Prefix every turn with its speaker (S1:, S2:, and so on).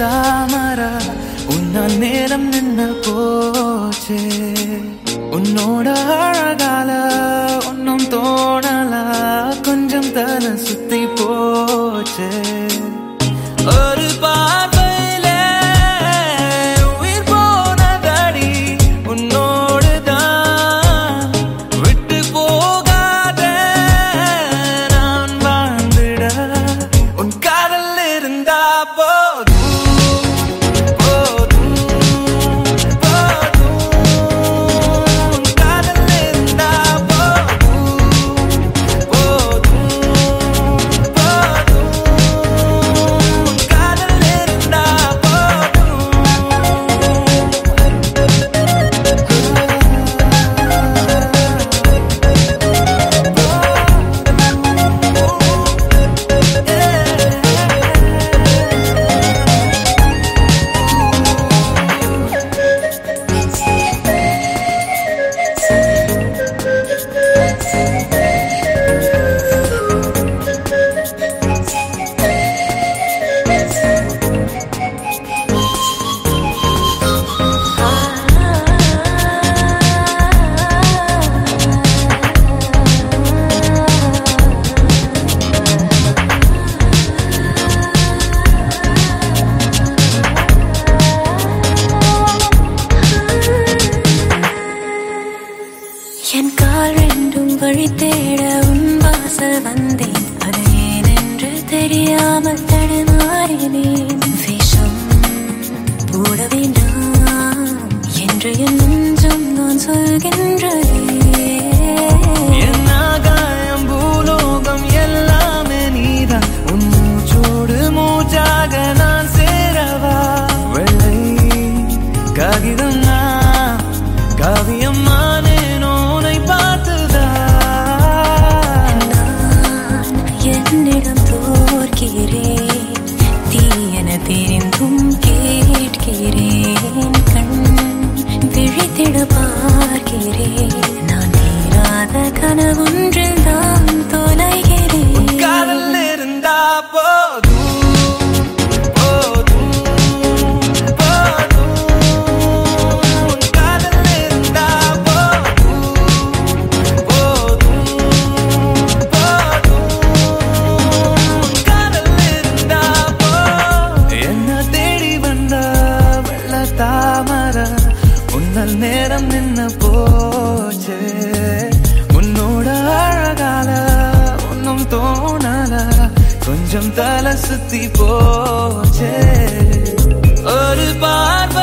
S1: താമര ഉന്ന നേരം നിന്ന് പോച്ചേ உன்னோட அழகால ஒன்னும் தோணல கொஞ்சம் தலை சுத்தி போச்சே.
S2: அது ஏனென்று தெரியாமல் தடுமாறினேன் வேஷம் போட வேண்டாம் என்று என் நெஞ்சம் நான்
S1: பூலோகம்
S2: வேறெங்கும் கேட்கிறேன் கண் விழித்திட பார்க்கிறேன் நான் தீராத கனவொன்று
S1: നേരം നിന്ന് പോച്ച്. ഉന്നോട് അഴകാല ഒന്നും തോണല കൊഞ്ചം തല സുത്തി പോച്ച്. ഒരു പാർവ